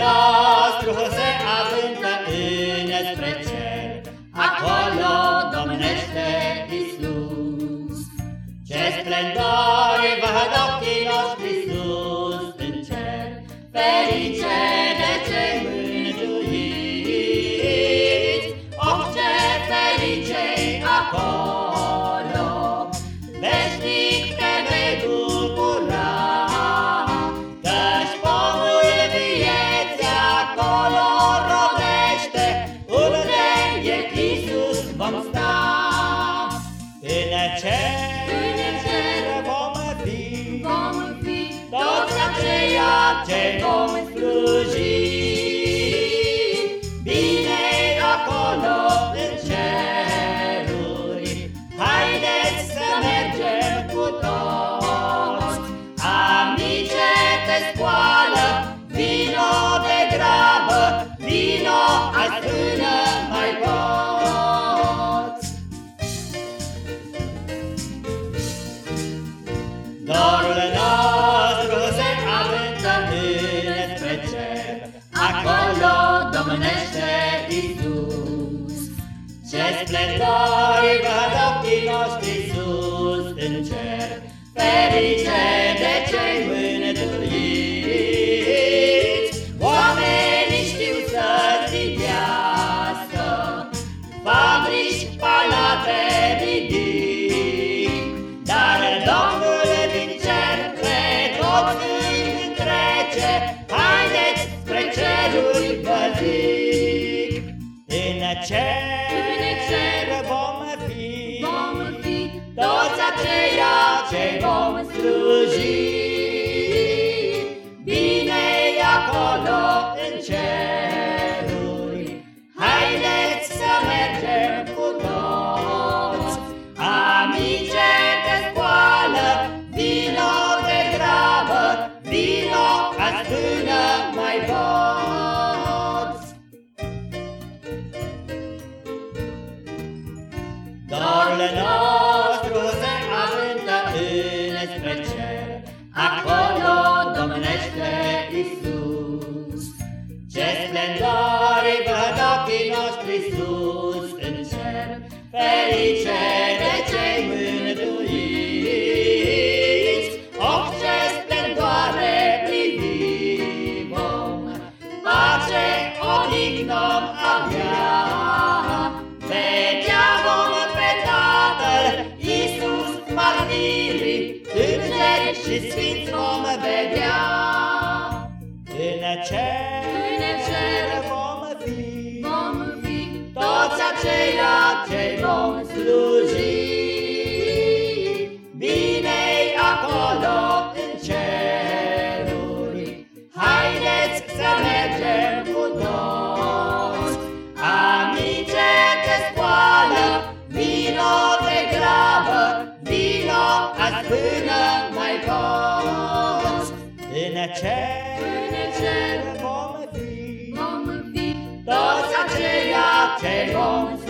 nostru se avântă spre cer, Acolo domnește Isus. Ce splendor! vom sta. În cer, în cer vom fi. Vom fi toți aceia ce vom sluji. Bine acolo în ceruri Haideți să mergem cu toți. Amice te scoală Vino de grabă Vino azi Ce splendori văd ochii noștri sus în cer, Ferice de cei mântuiți. Oamenii știu să zidească, Fabrici, palate ridic, Dar Domnul din cer pe toți îi întrece, Haideți spre ceruri vă zic. În cer, În cer toți aceia ce vom sluji. Bine e acolo în ceruri, Acolo domnește Isus. Ce splendori văd ochii noștri sus în cer, Ferice de cei și sfinți vom vedea. În cer, în cer vom fi, vom fi toți aceia ce vom sluji. Bine-i acolo! În cer, în cer vom fi, vom fi. Toți aceia ce vom